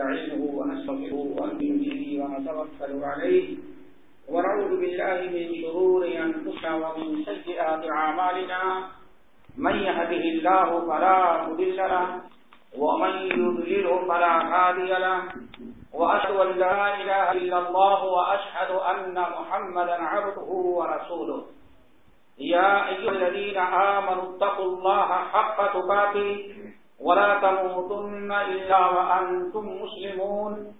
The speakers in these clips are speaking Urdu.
ونستعينه ونستغفره ونؤمن به ونتوكل عليه. ونعوذ بالله من شرور أنفسنا ومن سيئات أعمالنا. من يهده الله فلا مضل له، ومن يضلله فلا هادي له. وأشهد أن لا إله إلا الله وأشهد أن محمدا عبده ورسوله. يا أيها الذين آمنوا اتقوا الله حق تقاته. ولا تموتن إلا وأنتم مسلمون.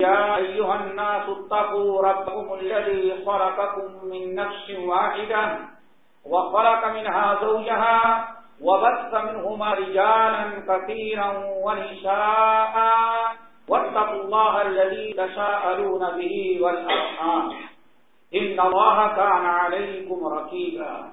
يا أيها الناس اتقوا ربكم الذي خلقكم من نفس واحدة وخلق منها زوجها وبث منهما رجالا كثيرا ونساء. واتقوا الله الذي تساءلون به والأرحام. إن الله كان عليكم ركيبا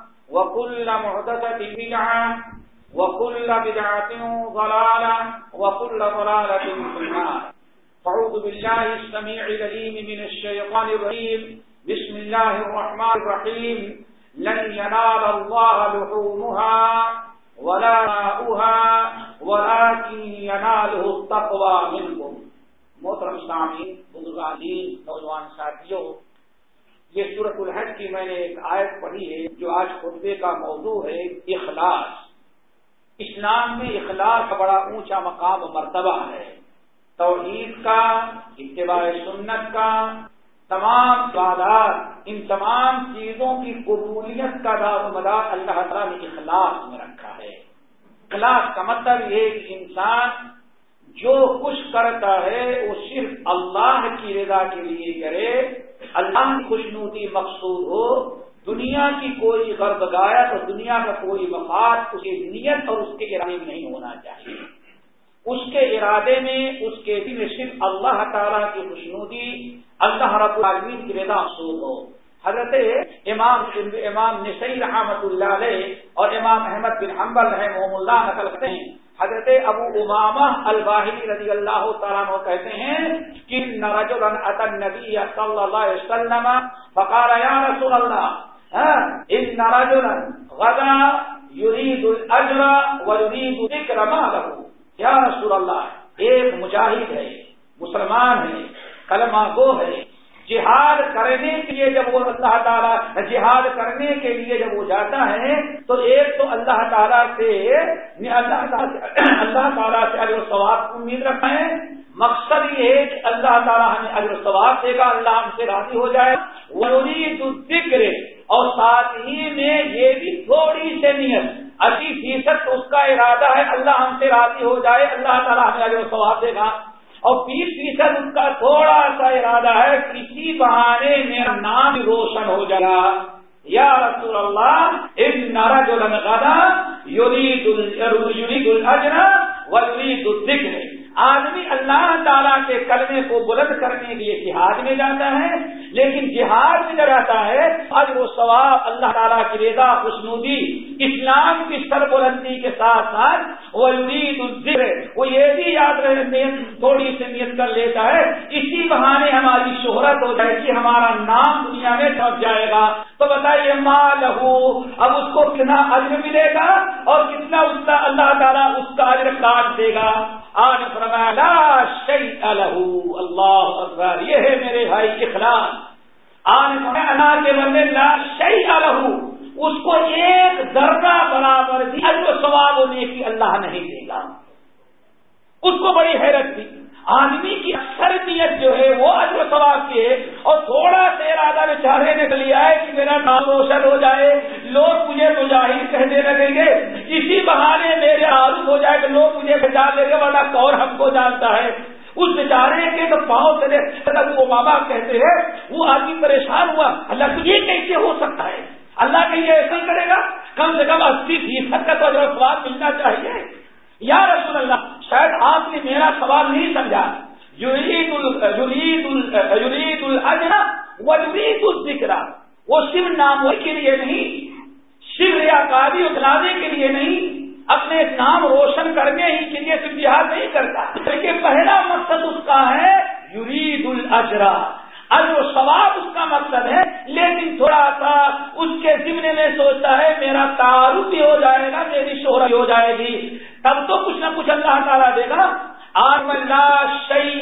وكل محدثة بدعة، وكل بدعة ضلالة، وكل ضلالة في النار. فعوذ بالله السميع العليم من الشيطان الرجيم. بسم الله الرحمن الرحيم. لن ينال الله لحومها ولا ماؤها، ولكن يناله التقوى منكم. محترم سامعین بزرگان نوجوان ساتھیوں یہ سورت الحج کی میں نے ایک آیت پڑھی ہے، جو آج خطبے کا موضوع ہے، اخلاص۔ اسلام میں اخلاص کا بڑا اونچا مقام و مرتبہ ہے۔ توحید کا، اتباع سنت کا، تمام تعداد ان تمام چیزوں کی قبولیت کا دار مدار اللہ تعالیٰ نے اخلاص میں رکھا ہے۔ اخلاص کا مطلب یہ کہ انسان جو کچھ کرتا ہے، وہ صرف اللہ کی رضا کے لیے کرے۔ اللہ کی خوشنودی مقصود ہو۔ دنیا کی کوئی غرب گایت اور دنیا کا کوئی مفاد اس کی نیت اور اس کے ارادے میں نہیں ہونا چاہیے۔ اس کے ارادے میں، اس کے دل میں صرف اللہ تعالیٰ کی خوشنودی، اللہ رب العالمین کی رضا مقصود ہو۔ حضرت امام امام نسائی رحمت اللہ علیہ اور امام احمد بن حنبل رحمہ اللہ نقل کرتے ہیں۔ حضرت ابو امامہ الباہلی رضی اللہ تعالیٰ کہتے ہیں کہ نرجلا اتى النبي صلى الله عليه وسلم فقال يا رسول الله ان رجلا غدا يريد الاجر ويريد ذكر ماله یا رسول اللہ، ایک مجاہد ہے، مسلمان ہے، کلمہ گو ہے جہاد کرنے کے لیے جب وہ اللہ تعالیٰ جہاد کرنے کے لیے جب وہ جاتا ہے، تو ایک تو اللہ تعالیٰ سے اللہ تعالیٰ اللہ تعالیٰ سے اجر ثواب کی امید رکھا ہے مقصد یہ ہے کہ اللہ تعالیٰ ہمیں اجر ثواب دے گا، اللہ ہم سے راضی ہو جائے۔ وہی ذکر اور ساتھ ہی میں یہ بھی تھوڑی سے نیت۔ اسی فیصد اس کا ارادہ ہے، اللہ ہم سے راضی ہو جائے، اللہ تعالیٰ ہمیں اجر ثواب دے گا۔ اور بیس فیصد اس کا تھوڑا سا ارادہ ہے کسی بہانے میرا نام روشن ہو جائے۔ گا یا رسول اللہ، ان نارا جو لنگانا یورید الجرا وزید الذکر۔ آدمی اللہ تعالیٰ کے کلمے کو بلند کرنے کے لیے جہاد میں جاتا ہے، لیکن جہاد میں جب جاتا ہے اجر و ثواب اللہ تعالیٰ کی رضا، خوشنودی، اسلام کی سر بلندی کے ساتھ ساتھ وہ الذکر، وہ یہ بھی یاد رہے، نیت، تھوڑی سی نیت کر لیتا ہے۔ اسی بہانے ہماری شہرت ہو جائے گی ہمارا نام دنیا میں چھپ جائے گا۔ تو بتائیے ماں لہو اب اس کو کتنا اجر ملے گا اور کتنا اس کا اللہ تعالیٰ اس کا اجر کاٹ دے گا؟ آج فرمایا، لا شیء له اللہ اکبر، یہ ہے میرے بھائی اخلاص۔ آج فرمایا، اللہ کے بندے، لا شیء له اس کو ایک ذرہ برابر بھی اجر ثواب ہونے کی اللہ نہیں دے گا۔ اس کو بڑی حیرت تھی۔ آدمی کی اکثر نیت جو ہے وہ اجر و ثواب کی ہے اور تھوڑا سا ارادہ بیچارے نے لیا ہے کہ میرا نام روشن ہو جائے، لوگ مجھے مجاہد کہنے لگیں گے۔ اسی بہانے میرے عارف ہو جائے کہ لوگ مجھے پہچان لیں گے، ورنہ کون ہم کو جانتا ہے؟ اس بیچارے کے تو پاؤں چلے وہ بابا کہتے ہیں، وہ آدمی پریشان ہوا۔ اللہ تو یہ کیسے ہو سکتا ہے؟ اللہ کہ یہ ایسا کرے گا؟ کم سے کم اسی فیصد کا تو سواب ملنا چاہیے۔ یا رسول اللہ، شاید آپ نے میرا سوال نہیں سمجھا۔ یرید یرید الجرا و یرید الذکر۔ وہ صرف نام کے لیے نہیں شیو یا کاری اتلانے کے لیے نہیں، اپنے نام روشن کرنے ہی کے لیے صرف جہاد نہیں کرتا۔ لیکن پہلا مقصد اس کا ہے یرید الجرا اجر و ثواب اس کا مقصد ہے، لیکن تھوڑا سا اس کے ذمنے میں سوچتا ہے، میرا تعارف بھی ہو جائے گا، میری شہرت ہو جائے گی۔ تب تو کچھ نہ کچھ اللہ تعالیٰ دے گا۔ آر اللہ شعی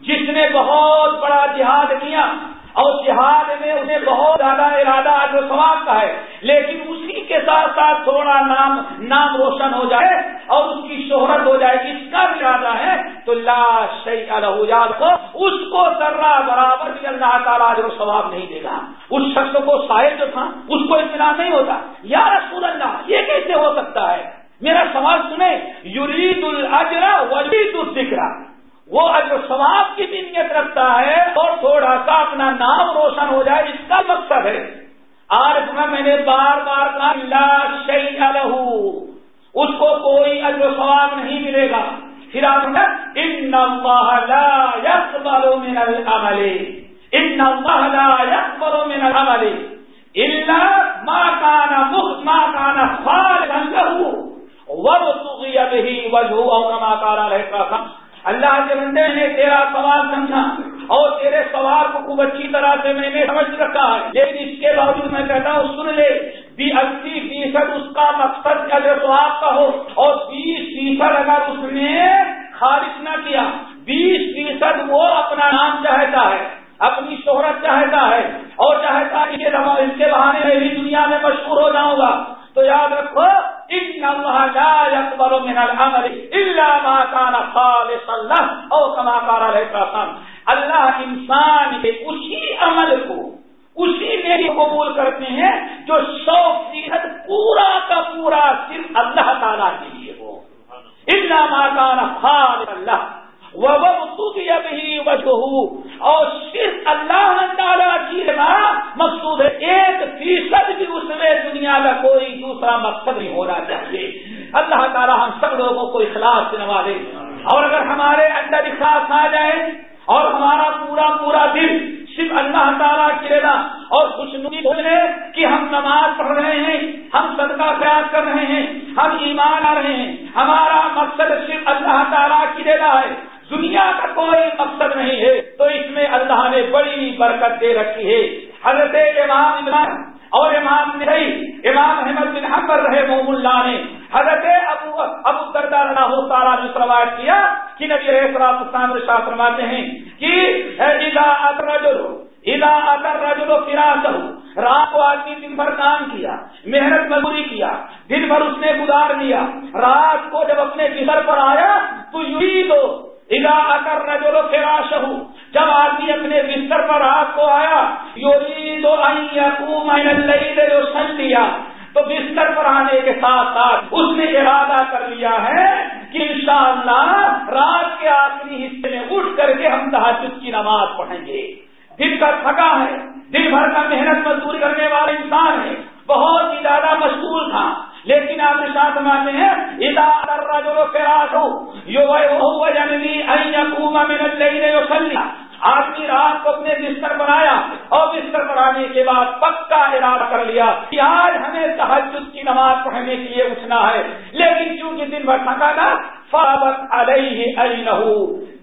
جس نے بہت بڑا جہاد کیا اور جہاد میں انہیں بہت زیادہ ارادہ آج و ثواب کا ہے، لیکن اسی کے ساتھ ساتھ تھوڑا نام نام روشن ہو جائے اور اس کی شہرت ہو جائے گی اس کا بھی ارادہ ہے، تو لا شیخ الحجاد کو اس کو ذرہ برابر بھی اللہ تعالیٰ جو ثواب نہیں دے گا۔ اس شخص کو ساحل جو تھا، اس کو اطمینان نہیں ہوتا۔ یا رسول اللہ، یہ کیسے ہو سکتا ہے؟ میرا سوال سنیں یورید الجرا وجید الذکر۔ وہ اجر ثواب کی بھی نیت رکھتا ہے اور تھوڑا سا اپنا نام روشن ہو جائے، اس کا مقصد ہے۔ آج میں میں نے بار بار کہا، لا شی الح اس کو کوئی اجر ثواب نہیں ملے گا۔ پھر آپ نے ان لا يقبل من العمل۔ ان لا يقبل من العمل۔ الا ما كان ما كان خالقا له۔ اللہ کے بندے نے تیرا سوال سمجھا اور تیرے سوال کو خوب اچھی طرح سے میں نے سمجھ رکھا ہے۔ لیکن اس کے باوجود میں کہتا ہوں، سن لے بھی اسی فیصد اس کا مقصد اگر سواب کا ہو۔ اور بیس فیصد اگر اس نے خارج نہ کیا، بیس فیصد وہ اپنا نام چاہتا ہے، اپنی شہرت چاہتا ہے اور چاہتا ہے اس کے بہانے میں بھی دنیا میں مشہور ہو جاؤں گا۔ تو یاد رکھو ان اللہ لا يقبل من العمل الا ما كان خالصا او كما قال عليه اللہ انسان کے اسی عمل کو، اسی میری قبول کرتے ہیں جو سو فیصد پورا کا پورا صرف اللہ تعالیٰ کے لیے ہو۔ اللہ ما كان خالصا اللہ اور صرف اللہ تعالیٰ کی مقصود ہے ایک فیصد بھی اس میں دنیا کا کوئی دوسرا مقصد نہیں ہونا چاہیے۔ اللہ تعالیٰ ہم سب لوگوں کو اخلاص سے نوازے۔ اور اگر ہمارے اندر اخلاص آ جائے اور ہمارا پورا پورا دن صرف اللہ تعالیٰ کی رضا اور خوش نمی بولے کہ ہم نماز پڑھ رہے ہیں، ہم صدقہ خیال کر رہے ہیں، ہم ایمان آ رہے ہیں، ہمارا مقصد صرف اللہ تعالیٰ کی رضا ہے۔ دنیا کا کوئی مقصد نہیں ہے، تو اس میں اللہ نے بڑی برکت دے رکھی ہے۔ حضرت امام عمران اور امام نہیں امام احمد بن حمر رہے محمد اللہ نے حضرت ابو ابو کردار ہو تارا نے روایت کیا کہ نبی رحصلام اسلام شاہ فرماتے ہیں کہ ادا اترجل ادا اترجل فراس رات کو آدمی دن بھر کام کیا، محنت مزدوری کیا، دن بھر اس نے گزار لیا، رات کو جب اپنے بستر پر آیا تو یوں تو ادا اکر نجولو فراش ہوں جب آدمی اپنے بستر پر رات کو آیا یوری دو سن لیا تو بستر پر آنے کے ساتھ ساتھ اس نے ارادہ کر لیا ہے کہ انشاءاللہ رات کے آخری حصے میں اٹھ کر کے ہم تحجد کی نماز پڑھیں گے۔ دن کا تھکا ہے دن بھر کا محنت مزدور کرنے والا انسان ہے، بہت ہی زیادہ مشغول تھا۔ لیکن آپ نے ساتھ مانتے ہیں آدمی رات کو اپنے بستر بنایا اور بستر بنانے کے بعد پکا ارادہ کر لیا کہ آج ہمیں تحجد کی نماز پڑھنے کے لیے اٹھنا ہے۔ لیکن چونکہ دن بھر تھکا تھا فابت علیہ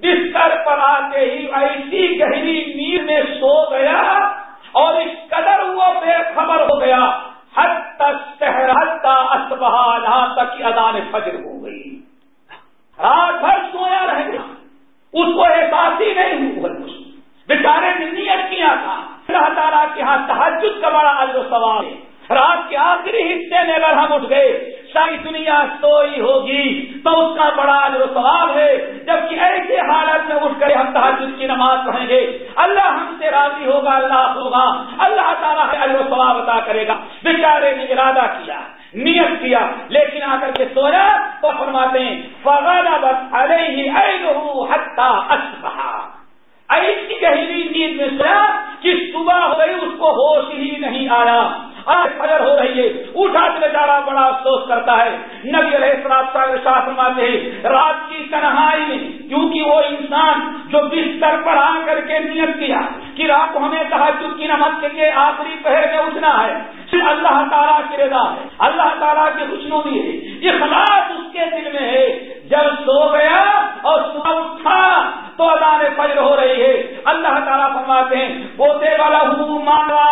بستر پر آتے ہی ایسی گہری نیند میں سو گیا اور اس قدر وہ بے خبر ہو گیا۔ حد تک حد یہاں تک کی ادان فجر ہو گئی۔ رات بھر سویا رہ گیا۔ اس کو احساس ہی نہیں ہوا بیچارے نے نیت کیا تھا۔ اللہ تعالیٰ کے ہاں تحجد کا بڑا جو سوال ہے۔ رات کے آخری حصے میں اگر ہم اٹھ گئے، ساری دنیا سوئی ہوگی، تو اس کا بڑا جو سوال ہے۔ جبکہ ایسے حالت میں اٹھ کر ہم تحجد کی نماز پڑھیں گے، اللہ ہم سے راضی ہوگا، اللہ ہوگا، اللہ تعالیٰ سے جو سواب ادا کرے گا۔ بیچارے نے ارادہ کیا، نیت کیا، لیکن آ کر کے سویا تو فرماتے ہیں فغانا بس ارے حتہ ایسی گہری نیند میں سویا کہ صبح ہو گئی اس کو ہوش ہی نہیں آیا آج فجر ہو رہی ہے اٹھا کے بیچارہ بڑا افسوس کرتا ہے نبی علیہ السلام شاہ فرماتے ہیں رات کی تنہائی میں کیونکہ وہ انسان جو بستر پر آ کر کے نیت کیا کہ رات کو ہمیں تحجد کی نماز کے لیے آخری پہر میں اٹھنا ہے پھر اللہ تعالیٰ کی رضا ہے اللہ تعالیٰ کی خوشنودی ہے یہ خلاص اس کے دل میں ہے جب سو گیا اور صبح اٹھا تو ادان فجر ہو رہی ہے اللہ تعالیٰ فرماتے ہیں پوتے والا ہوں مانوا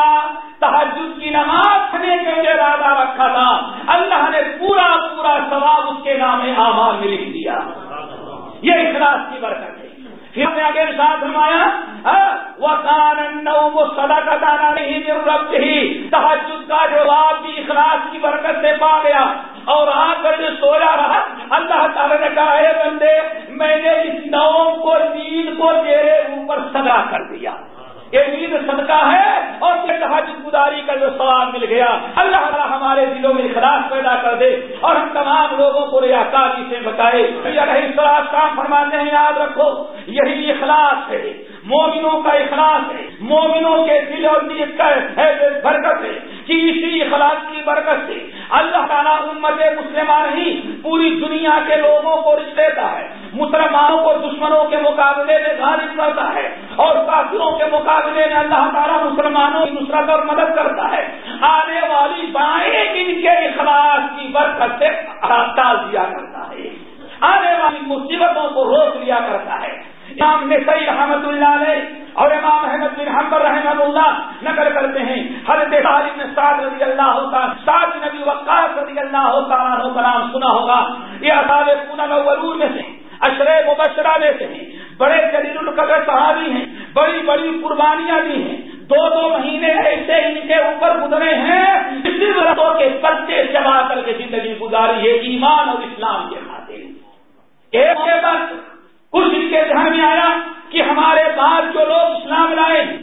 تحجد کی نماز کھنے کے لیے ارادہ رکھا تھا اللہ نے پورا پورا ثواب اس کے نام آمار میں لکھ دیا یہ اخلاص کی برکت ہے پھر نے اگر ساتھ فرمایا وہ کان وہ سدا کا دانا نہیں ضرورت ہی تحجد کا جواب بھی اخلاص کی برکت سے پا گیا اور آ کر جو سویا رہا اللہ تعالی نے کہا ہے بندے میں نے اس نو کو نیند کو تیرے اوپر سدا کر دیا یہ نیند صدقہ ہے اور تحجد گزاری کا جو سوال مل گیا اللہ تعالیٰ ہمارے دلوں میں اخلاص پیدا کر دے اور ہم تمام لوگوں کو ریا کاری سے بتائے اخلاص کام فرماتے ہیں یاد رکھو یہی اخلاص ہے مومنوں کا اخلاص ہے مومنوں کے دل اور نیت کا برکت ہے کہ اسی اخلاص کی برکت سے اللہ تعالیٰ امت مسلمہ نہیں پوری دنیا کے لوگوں کو رش دیتا ہے مسلمانوں کو دشمنوں کے مقابلے میں غالب کرتا ہے اور کافروں کے مقابلے میں اللہ تعالیٰ مسلمانوں کی نصرت اور مدد کرتا ہے آنے والی بائیں ان کے اخلاص کی برکت سے ٹال دیا کرتا ہے آنے والی مصیبتوں کو روک لیا کرتا ہے امام نے رحمت اللہ علیہ اور امام احمد بن حمبر رحمت اللہ نقل کرتے ہیں۔ حضرت طالب سعد رضی اللہ ہوتا سعد نبی وقاص رضی اللہ ہوتا کا نام سنا ہوگا۔ یہ اصاب پونم ورور میں سے اشر مبشرہ میں سے ہیں۔ بڑے جلیل القدر صحابی ہیں، بڑی بڑی قربانیاں دی ہیں۔ دو دو مہینے ایسے ان کے اوپر گزرے ہیں اسی ورتوں کے پرچے چلا کر کے زندگی گزاری ہے، ایمان اور اسلام کے خاطر۔ ایک کے بعد کچھ ان کے ذہن میں آیا کہ ہمارے بعد جو لوگ اسلام لائے ہیں،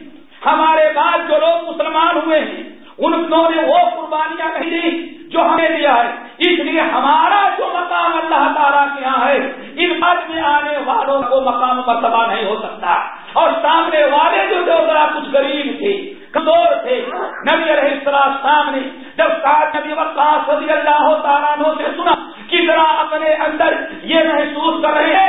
ہمارے بعد جو لوگ مسلمان ہوئے ہیں انہوں نے وہ قربانیاں نہیں دی جو ہمیں دیا ہے۔ اس لیے ہمارا جو مقام اللہ تعالیٰ کے یہاں ہے، ان بعد میں آنے والوں کو مقام مرتبہ نہیں ہو سکتا۔ اور سامنے والے جو جو ذرا کچھ غریب تھے، کمزور تھے۔ نبی علیہ السلام سامنے جب ساتھ نبی وقاص رضی اللہ تعالیٰ سے سنا کہ ذرا اپنے اندر یہ محسوس کر رہے ہیں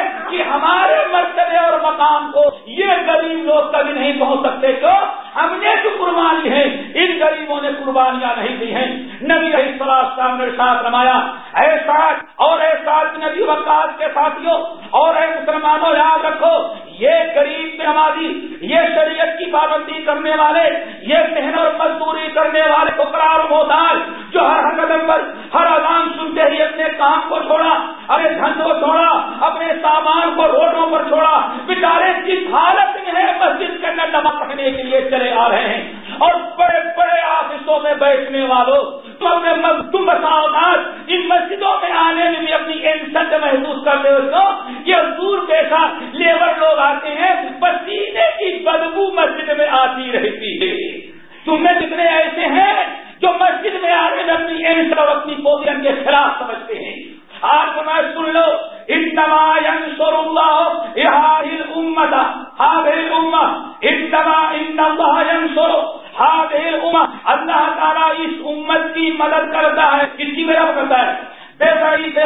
مقام کو یہ غریب لوگ کبھی نہیں پہنچ سکتے تو ہم نے تو قربانی ہے ان غریبوں نے قربانیاں نہیں دی ہیں۔ نبی علیہ السلام نے ساتھ رمایا ایسا اور ایسا نبی وقاص کے ساتھیوں اور اے مسلمانوں یاد رکھو یہ غریب نمازی یہ شریعت کی پابندی کرنے والے یہ محنت اور مزدوری کرنے والے فکرار محتاج جو ہر ہر قدم پر ہر اذان سنتے ہی اپنے کام کو چھوڑا اپنے دھن کو چھوڑا اپنے سامان کو روڈوں پر چھوڑا بچارے جس حالت میں ہے مسجد کے اندر نماز پڑھنے کے لیے چلے آ رہے ہیں اور بڑے بڑے آفسوں میں بیٹھنے والوں تو اپنے تم بساؤ ان مسجدوں میں آنے میں بھی اپنی انسٹ محسوس کرتے ہو یہ دور پیشہ لیبر لوگ آتے ہیں پسینے کی بدبو مسجد میں آتی رہتی ہے تمہیں جتنے ایسے ہیں جو مسجد میں آنے میں اپنی انسٹ اور اپنی پوزیشن کے خلاف سمجھتے ہیں آج میں سن لو انتما ینصر اللہ یہ امت هذه الامه انتما ان اللہ ینصر هذه الامه اللہ تعالی اس امت کی مدد کرتا ہے کس کی مدد کرتا ہے بے صحیح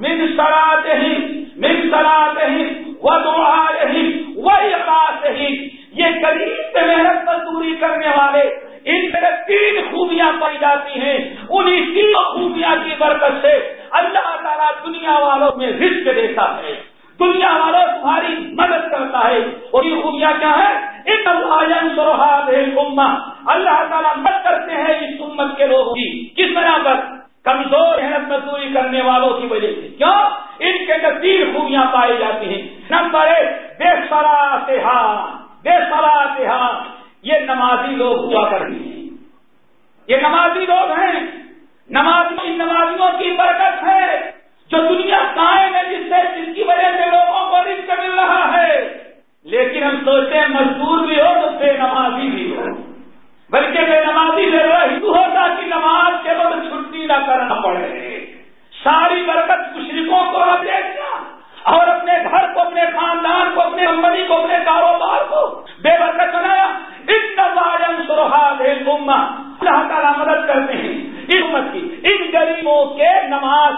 من صلاتهم من صلاتهم ودعائهم واقاتهم یہ قریب سے محنت مزدوری کرنے والے ان میں تین خوبیاں پائی جاتی ہیں انہیں تین خوبیاں کی برکت سے اللہ تعالیٰ دنیا والوں میں رزق دیتا ہے دنیا والوں تمہاری مدد کرتا ہے اور یہ خوبیاں کیا ہے ان اللہ تعالیٰ مدد کرتے ہیں اس امت کے لوگوں کی کس طرح پر کمزور محنت مزدوری کرنے والوں کی وجہ سے۔ کیوں؟ ان کے اندر تین خوبیاں پائی جاتی ہیں۔ نمبر ایک، بے سرا ہاں، بے سرا ہاں، یہ نمازی لوگ ہوا کرتے ہیں۔ یہ نمازی لوگ ہیں۔ نماز ان نمازیوں کی برکت ہے۔ جو دنیا قائم ہے، جس سے، جس کی وجہ سے لوگوں کو رزق مل رہا ہے۔ لیکن ہم سوچتے ہیں مزدور بھی ہو تو بے نمازی بھی ہو۔ بلکہ بے نمازی سے ہندو ہوتا کہ نماز کے وقت چھٹی نہ کرنا پڑے۔ ساری برکت مشرقوں کو نہ دیکھنا اور اپنے گھر کو، اپنے خاندان کو، اپنے امنی کو، اپنے کاروبار کو بے برکت بنایا۔ اتنا سرحال اللہ تعالیٰ مدد کرتے ہیں اس امت کی۔ ان غریبوں کے نماز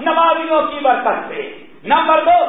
نمازیوں کی برکت سے۔ نمبر دو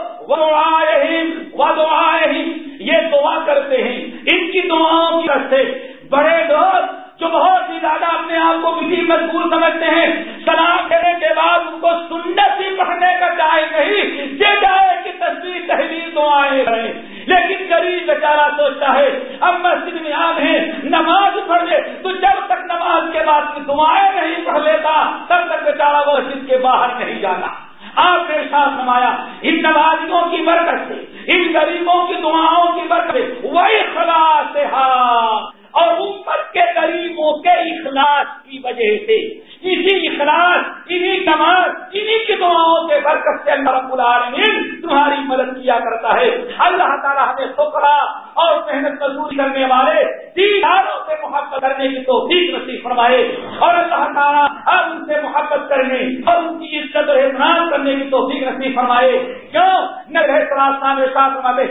ودعائے یہ دعا کرتے ہیں۔ ان کی دعاؤں کی سے۔ بڑے دوست جو بہت ہی زیادہ اپنے آپ کو کسی مجبور سمجھتے ہیں، سلام کرنے کے بعد ان کو سنت ہی پڑھنے کا چاہے نہیں، یہ جائے کہ تصویر تحریر دعائیں کریں۔ لیکن غریب بیچارہ سوچتا ہے، اب مسجد میں آم ہے نماز پڑھ لے۔ تو جب تک نماز کے بعد دعائیں نہیں پڑھ لیتا، تب تک بیچارہ وہ مسجد کے باہر نہیں جانا آپ نے ساتھ نمایا ان نمازیوں کی برکت سے، ان غریبوں کی دعاؤں کی برکت سے، وہی خلاص ہاں۔ اور امت کے غریبوں کے اخلاص کی وجہ سے، اسی اخلاص انہیں نماز انہیں کی دعاؤں کے برکت سے اللہ رب العالمین تمہاری مدد کیا کرتا ہے۔ اللہ تعالیٰ ہمیں سکھرا اور محنت مزدوری کرنے والے دیداروں سے محبت کرنے کی تو نصیب فرمائے۔ اور اللہ تعالیٰ ہم ان سے محبت کرنے اور ان کی عزت اور احترام کرنے کرنے کی تو نصیب فرمائے، کیوں؟ نہ رہے ساتھ فرمائے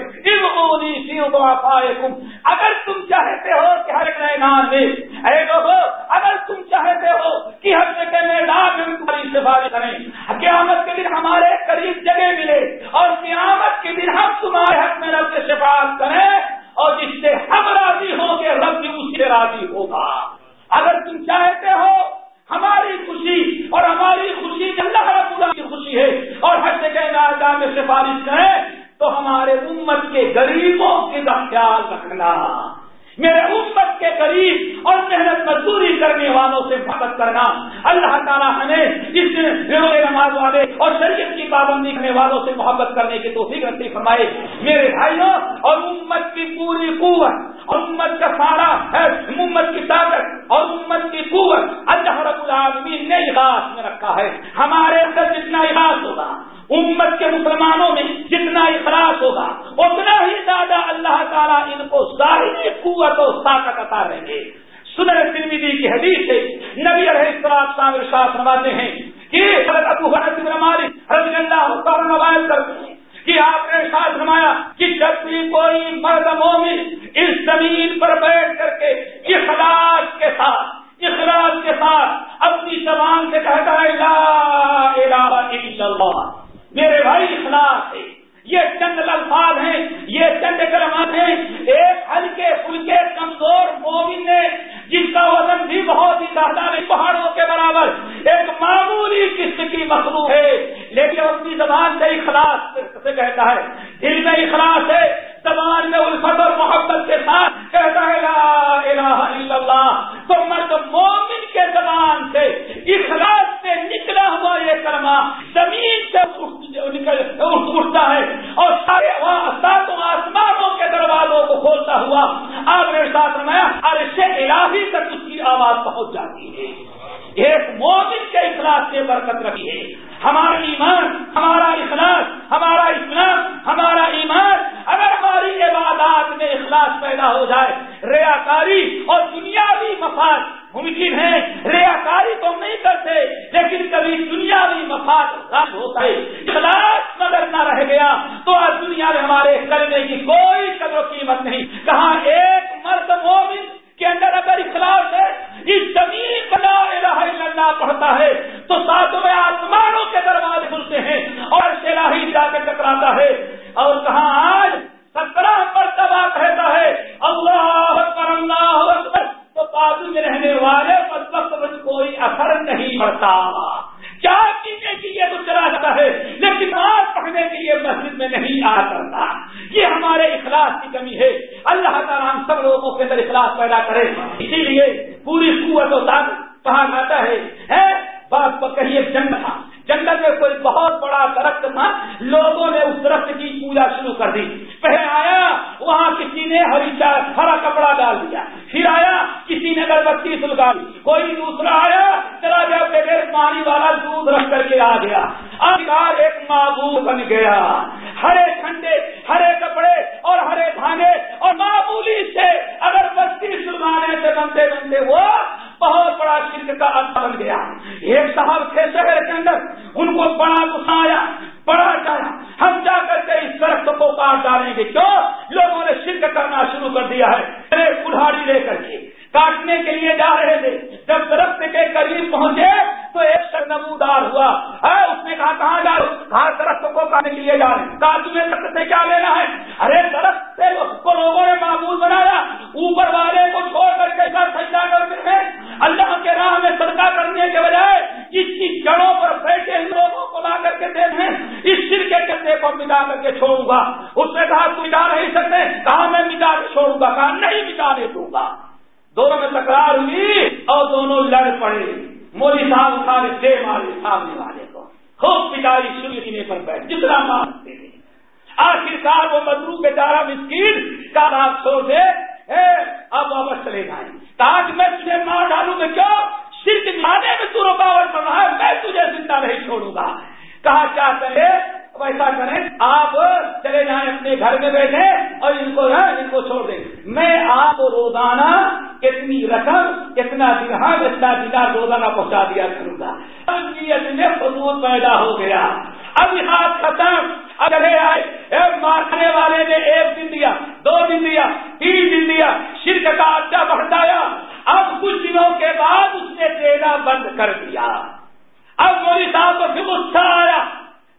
اگر تم چاہتے ہو کہ ہر ایک میدان میں اے لوگوں اگر تم چاہتے ہو کہ ہر کے میدان میں تمہاری سفارش کریں۔ قیامت کے دن ہمارے قریب جگہ ملے اور قیامت کے دن ہم تمہارے حق میں رب سے سفارش کریں اور جس سے ہم راضی ہوں گے، رب بھی اس سے راضی ہوگا۔ اگر تم چاہتے ہو ہماری خوشی اور ہماری خوشی اللہ رب اللہ کی خوشی ہے اور ہر جگہ میں سفارش کریں تو ہمارے امت کے غریبوں کا خیال رکھنا۔ میرے امت کے قریب اور محنت مزدوری کرنے والوں سے محبت کرنا۔ اللہ تعالیٰ ہمیں اس نماز والے اور شریعت کی پابندی کرنے والوں سے محبت کرنے کی توفیق رکھتی فرمائے۔ میرے بھائیوں، اور امت کی پوری قوت، اور امت کا سارا ہے امت کی طاقت، اور امت کی قوت اللہ رب نے احاس میں رکھا ہے۔ ہمارے اندر جتنا احاس ہوگا، امت کے مسلمانوں میں جتنا اخلاص ہوگا، اتنا ہی زیادہ اللہ تعالیٰ ان کو ظاہری قوت و طاقت عطا رہیں گے۔ سنر ترمیدی کی حدیث ہے، نبی علیہ السلام شامل شاہ فرماتے ہیں کہ حضرت ابو حضرت مالک رضی اللہ تعالیٰ روایت کرتے ہیں کہ آپ نے ساتھ فرمایا کہ جب بھی کوئی مرد مومن اس زمین پر بیٹھ کر کے اخلاص کے ساتھ اخلاص کے ساتھ اپنی زبان سے کہتا ہے، لا الہ الا اللہ. میرے بھائی اخلاق ہے، یہ چند الفاظ ہیں، یہ چند کلمات ہیں، ایک ہلکے پھلکے کمزور مومن نے جس کا وزن بھی بہت ہی زیادہ نہیں، پہاڑوں کے برابر، ایک معمولی قسم کی مخلوق ہے، لیکن اپنی زبان سے اخلاص سے کہتا ہے، دل میں اخلاص ہے زبان میں الفت اور محبت کے ساتھ کہتا ہے، لا الہ الا اللہ. تو مرد مومن کے زبان سے اخلاص سے نکلا ہوا یہ کرما زمین سے اٹھتا ہے اور سارے ساتوں آسمانوں کے دروازوں کو کھولتا ہوا آپ نے ساتھ میں عرش الہی تک اس کی آواز پہنچ جاتی ہے. ایک مومن کے اخلاص سے برکت رکھی ہے۔ ہمارا ایمان، ہمارا اخلاص، ہمارا اسلام، ہمارا ایمان اگر ہماری عبادات میں اخلاص پیدا ہو جائے، ریاکاری اور دنیاوی مفاد ممکن ہے ریاکاری تو نہیں کرتے، لیکن کبھی دنیاوی مفاد رد ہوتا ہے۔ اخلاص مگر نہ رہ گیا تو آج دنیا میں ہمارے کرنے کی کوئی قدر و قیمت نہیں۔ کہاں ایک مرد مومن کے اندر اگر اخلاص ہے پڑتا پڑھتا ہے تو ساتھ میں آسمانوں کے دروازے کھلتے ہیں اور شلاہی جا کے ٹکراتا ہے اور کہاں آج سترہ مرتبہ کہتا ہے اللہ اکبر اللہ اکبر تو بازو میں رہنے والے پر وقت کوئی اثر نہیں پڑتا کیا پینے کے لیے تو چلا جاتا ہے لیکن بات پڑھنے کے لیے مسجد میں نہیں آ کرتا یہ ہمارے اخلاص کی کمی ہے اللہ تعالیٰ ہم سب لوگوں کے اندر اخلاص پیدا کرے اسی لیے پوری قوت و طاقت کہا جاتا ہے بات کہیے جنگ تھا جنگل میں کوئی بہت بڑا درخت تھا لوگوں نے اس درخت کی پوجا شروع کر دی پہلے آیا وہاں کسی نے ہری ہرا کپڑا ڈال دیا پھر آیا کسی نے اگر بتی سلگا لی کوئی دوسرا آیا چلا گیا بغیر پانی والا دودھ رکھ کر کے آ گیا آخر ایک معبود بن گیا ہرے ٹھنڈے ہرے کپڑے اور ہرے دھانے اور معمولی سے اگر بستی سلگانے سے بنتے بنتے وہ بہت بڑا شرک کا انت بن گیا ایک صاحب تھے شہر کے اندر ان کو بڑا غصہ آیا بڑا چاہا ہم جا کر کے اس درخت کو کاٹ ڈالیں گے کیوں لوگوں نے شرک کرنا شروع کر دیا ہے کڑھاڑی لے کر کے کاٹنے کے لیے جا رہے تھے جب درخت کے قریب پہنچے تو ایک شخص نمودار ہوا اس نے کہا کہاں جا رہے کہا درخت کو کھانے کے لیے جا رہے کہا تمہیں درخت سے کیا لینا ہے ارے درخت سے کو لوگوں نے معمول بنایا اوپر والے کو چھوڑ کر کے سجا کرتے ہیں اللہ کے راہ میں صدقہ کرنے کے بجائے اس کی جڑوں پر بیٹھے لوگوں کو لا کر کے دیتے ہیں اس سر کے کندھے کو مٹا کر کے چھوڑوں گا اس نے کہا تم مٹا نہیں سکتے کہا میں مٹا کے چھوڑوں گا کہا نہیں مٹانے دوں گا دونوں میں تکرار ہوئی اور دونوں لڑ پڑے مولی صاحب اٹھا کے دے مارے سامنے والے کو۔ خوب پٹائی شروع کرنے پر بیٹھ۔ جتنا مانگتے تھے آخر کار وہ مدرو کے دارا مسکین کا بات چھوڑ دے۔ اب واپس چلے جائیں۔ تاج میں تجھے مار ڈالوں گا کیوں؟ صرف مانے میں تو رکاوٹ پڑ رہا ہے میں تجھے زندہ نہیں چھوڑوں گا۔ کہا کیا کرے ایسا کریں، آپ چلے جائیں اپنے گھر میں بیٹھے اور ان کو ان کو چھوڑ دیں۔ میں آپ روزانہ کتنی رقم، کتنا دنہا کتنا دنا روزانہ پہنچا دیا کروں گا۔ میں فضول پیدا ہو گیا۔ اب ہاتھ ختم۔ چلے آئے۔ مارنے والے نے ایک دن دیا، دو دن دیا، تین دن دیا، شرک کا اچھا بڑھایا اب کچھ دنوں کے بعد اس نے دینا بند کر دیا۔ اب موری صاحب کو پھر غصہ آیا۔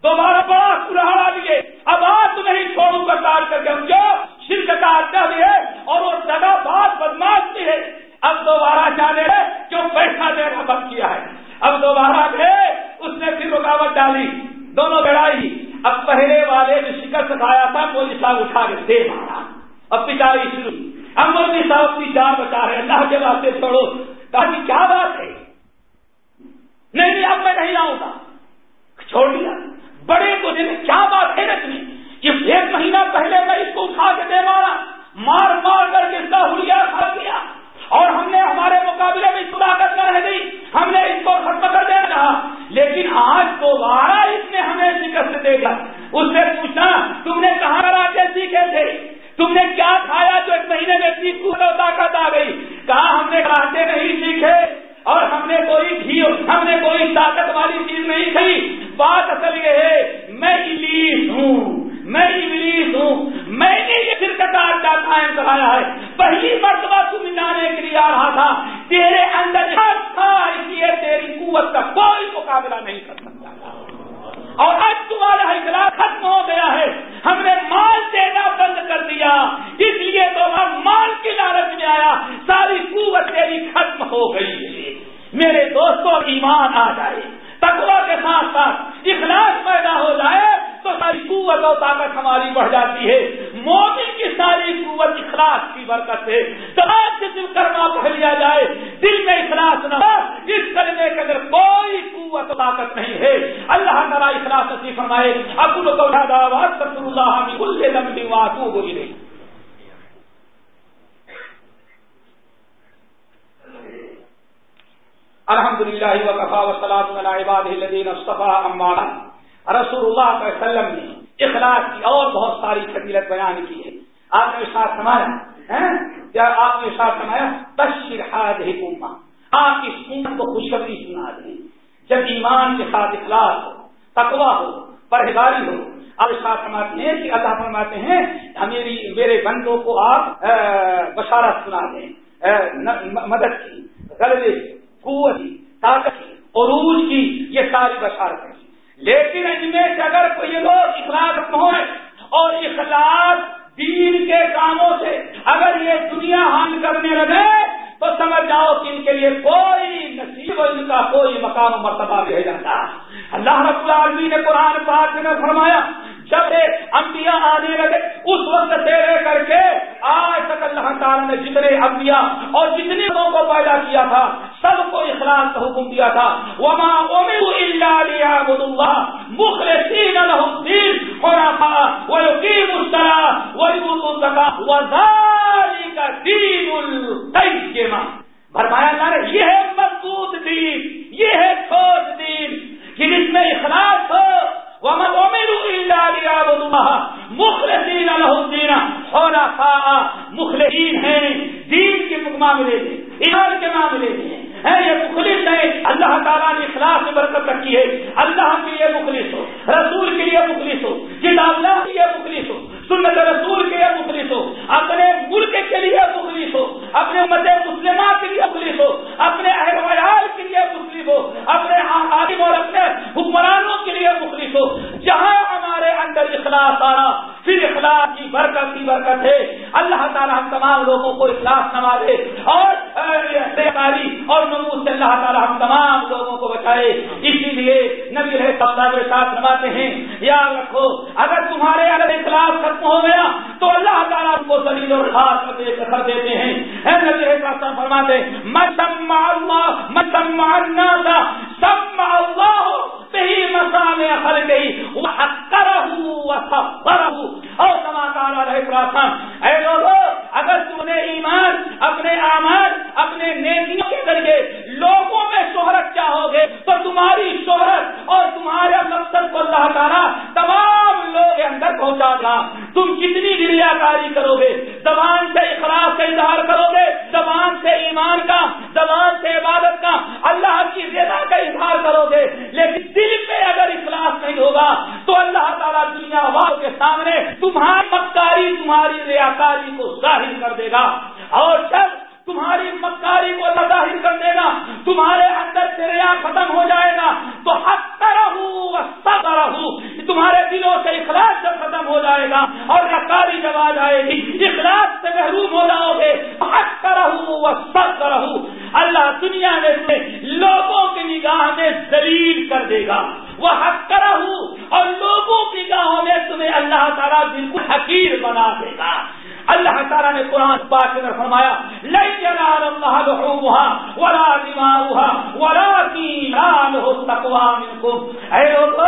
دوبارہ بڑا سرہا دیے اب آج نہیں چھوڑوں گا کاٹ کر کے ہم جو شرک کا بھی ہے اور وہ جگہ بات بدماش بھی ہے۔ اب دوبارہ جانے جو پیسہ دینا بند کیا ہے۔ اب دوبارہ گئے اس نے پھر رکاوٹ ڈالی۔ دونوں لڑائی اب پہلے والے جو شکست کھایا تھا وہ نشا اٹھا کے دے مارا اب پچائی شروع اب مودی صاحب اپنی جان بچا رہے اللہ کے واسطے چھوڑو کہا کیا بات ہے نہیں نہیں اب میں نہیں آؤں گا چھوڑ دیا بڑے کو دن کیا بات ہے رکھنی کہ ایک مہینہ پہلے میں اس کو اٹھا کے دے مارا مار مار کر کے اس کا ہولیا کھا دیا اور ہم نے ہمارے مقابلے میں طاقت نہ رہ گئی ہم نے اس کو ختم کر دیا رہا لیکن آج دوبارہ اس نے ہمیں شکست دے گا اس سے پوچھا تم نے کہاں کراتے سیکھے تھے تم نے کیا کھایا جو ایک مہینے میں سیکھوں طاقت آ گئی کہا ہم نے کراتے نہیں سیکھے اور ہم نے کوئی گھی ہم نے کوئی طاقت والی چیز نہیں کھی بات یہ ہے میں ابلیس ہوں، میں ابلیس ہوں، میں نے یہ پھر کٹار کا قائم کرایا ہے۔ پہلی مرتبہ تم مٹانے کے لیے آ رہا تھا۔ تیرے اندر تھا، اس لیے تیری قوت کا کوئی مقابلہ نہیں کر سکتا۔ اور آج تمہارا اخلاق ختم ہو گیا ہے۔ ہم نے مال دینا بند کر دیا۔ اس لیے تو ہم مال کی لالچ میں آیا۔ ساری قوت تیری ختم ہو گئی ہے۔ میرے دوستوں ایمان آ جائے۔ تکوا کے ساتھ ساتھ اخلاق پیدا ہو جائے تو ساری قوت اور طاقت ہماری بڑھ جاتی ہے۔ مومن کی ساری قوت اخلاق کی برکت ہے۔ کرما پڑھ لیا جائے۔ دل میں اخلاص نہ ہو، اس کرنے کے اندر کوئی قوت و طاقت نہیں ہے۔ اللہ تعالیٰ اخلاص نصیب فرمائے ابو کو اللہ کل لمبی واتو بولی رہی الحمد للہ وقفا وسلام رسول اللہ علیہ وسلم نے اخلاق کی اور بہت ساری فضیلت بیان کی ہے۔ آپ نے ساتھ سمایا کیا آپ نے ساتھ سمایا تشر آپ اس امت کو خوشخبری سنا دیں۔ جب ایمان کے ساتھ اخلاص ہو تقوا ہو پرہداری ہو، آپ ساتھ سماتے ہیں کہ اللہ فرماتے ہیں میری میرے بندوں کو آپ بشارت سنا دیں مدد کی، غلبے کی۔ قوت کی، طاقت کی، عروج کی، یہ ساری بشارت ہے۔ لیکن ان میں سے اگر کوئی لوگ اخلاق ہوئے اور اخلاق دین کے کاموں سے اگر یہ دنیا حل کرنے لگے، تو سمجھ جاؤ کہ ان کے لیے کوئی نصیب ان کا کوئی مقام و مرتبہ بھیج جاتا اللہ رب العالمین نے قرآن پاک میں فرمایا، جب انبیاء آنے لگے، اس وقت سے لے کر کے آج تک اللہ تعالیٰ نے جتنے انبیاء اور جتنے لوگوں کو پیدا کیا تھا سب کو اخلاص کا حکم دیا تھا۔ وما امروا الا ليعبدوا الله مخلصين له الدين حنفاء ويقيموا الصلاه ويؤتوا الزكاه وذلك دين القيمه فرمایا اللہ نے، یہ ہے مضبوط دین، یہ ہے ٹھوس دین، کہ جس میں اخلاص ہو۔ مخلصین له الدین حنفاء مخلصین ہیں۔ دین کے معاملے میں ایمان کے معاملے میں ہے یہ مخلص ہے اللہ تعالیٰ نے اخلاص میں برکت رکھی ہے۔ اللہ کے لیے مخلص ہو، رسول کے لیے مخلص ہو، کتاب اللہ کے لیے مخلص ہو، سنت رسول کے لیے مخلص ہو، اپنے ملک کے لیے مخلص ہو، اپنے مد مسلمہ کے لیے مخلص ہو، اپنے اہل ویال کے لیے مخلص ہو، اپنے عالم اور اپنے حکمرانوں کے لیے مخلص ہو۔ جہاں ہمارے اندر اللہ تعالیٰ پھر اخلاق کی برکت کی برکت ہے۔ اللہ تعالیٰ ہم تمام لوگوں کو اخلاق نوازے اور اور نمو سے اللہ تعالیٰ ہم تمام لوگوں کو بچائے۔ اسی لیے نبی رہے سپنا کے ساتھ نماتے ہیں یاد رکھو، اگر تمہارے اگر اخلاق ختم ہو گیا تو اللہ تعالیٰ کو زمین اور خاص کر دیتے ہیں۔ نبی رہے فرماتے مسم اللہ مسم اللہ اللہ مسام خل گئی وہ اکر اور سماچار رہے پراسن اے لوگوں اگر تم نے ایمان، اپنے آمان اپنے نیتیوں کے ذریعے لوگوں میں شہرت چاہو گے، تو تمہاری شہرت اور تمہارے مقصد کو اللہ تعالیٰ تمام لوگ کے اندر پہنچا گا۔ تم کتنی گریا کاری کرو گے، زبان سے اخلاق کا اظہار کرو گے، زبان سے ایمان کا زبان سے عبادت کا اللہ کی رضا کا اظہار کرو گے، لیکن دل میں اگر اخلاص نہیں ہوگا، تو اللہ تعالیٰ دنیا والوں کے سامنے تمہاری مکاری تمہاری ریاکاری کو ظاہر کر دے گا۔ اور جب تمہاری مکاری کو ظاہر کر دے گا، تمہارے اندر سے ریا ختم ہو جائے گا۔ تو حق رہو تمہارے دلوں سے اخلاص جب ختم ہو جائے گا اور رکاری جب آ جائے گی، اخلاص سے محروم ہو جاؤ گے۔ حق رہو سب رہو اللہ دنیا میں سے لوگوں کی نگاہ میں دلیل کر دے گا۔ وہ حق کرا ہوں اور لوگوں کی نگاہوں میں تمہیں اللہ تعالیٰ بالکل حقیر بنا دے گا۔ اللہ تعالیٰ نے قرآن پاک میں فرمایا لئی ولا دماؤها ولكن اے لوگو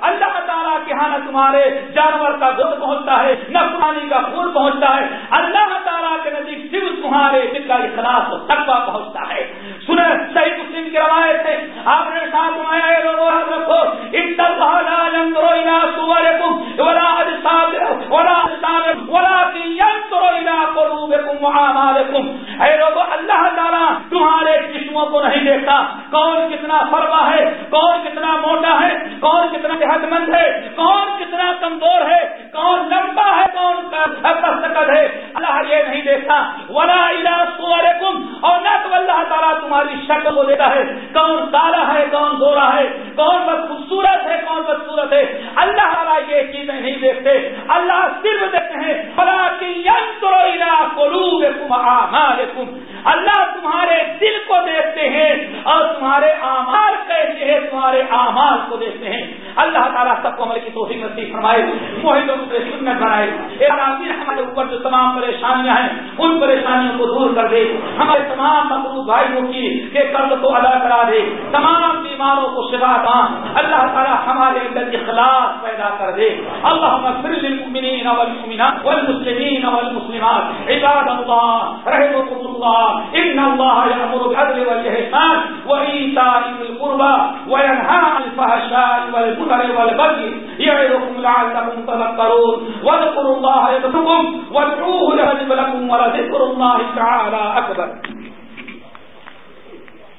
اللہ تعالیٰ کے ہاں نہ تمہارے جانور کا دودھ پہنچتا ہے، نہ پانی کا خون پہنچتا ہے۔ اللہ تعالیٰ کے نزدیک صرف تمہارے دل کا اخلاص و تقوی پہنچتا ہے۔ سنیں، صحیح مسلم کی روایت ہے۔ آپ نے ساتھ آیا ہے لوگوں لوگو رکھو، ان اللہ لا ينظر الى صوركم ولا اجسادكم ولا اجسامكم ولكن اے لوگوں اللہ تعالیٰ تمہارے جسموں کو نہیں دیکھتا۔ کون کتنا فرما ہے؟ کون کتنا موٹا ہے؟ کون کتنا صحت مند ہے؟ کون کتنا کمزور ہے؟ کون لمبا ہے؟ کون کر ہے؟ اللہ یہ نہیں دیکھتا۔ ولا علیکم اور نہ تو اللہ تعالیٰ تمہاری شکل کو دیتا ہے۔ کون تارا ہے؟ کون گورا ہے؟ کون بس خوبصورت ہے؟ کون بدصورت ہے؟ اللہ تعالیٰ یہ چیزیں نہیں دیکھتے۔ اللہ صرف دیکھتے ہیں۔ بلا کی اللہ تمہارے دل کو دیکھتے ہیں اور تمہارے آمار کیسے ہیں تمہارے آمار کو دیکھتے ہیں۔ اللہ تعالیٰ سب کو عمل کی توفیق نصیب فرمائے سنت بنائے۔ ہمارے اوپر جو تمام پریشانیاں ہیں، ان پریشانیوں کو دور کر دے۔ ہمارے تمام مقروض بھائیوں کی کے قرض کو ادا کرا دے۔ تمام بیماروں کو شفا دا اللہ تعالیٰ ہمارے اندر اخلاص پیدا کر دے۔ اللہ للمؤمنین والمؤمنات والمسلمین والمسلمات۔ عباد الله رحمكم الله إن الله يأمر بالعدل والإحسان وإيتاء ذي القربى وينهى عن الفحشاء والمنكر والبغي يعظكم لعلكم تذكرون. واذكروا الله يذكركم، وادعوه يستجب لكم، ولذكر الله تعالى أكبر.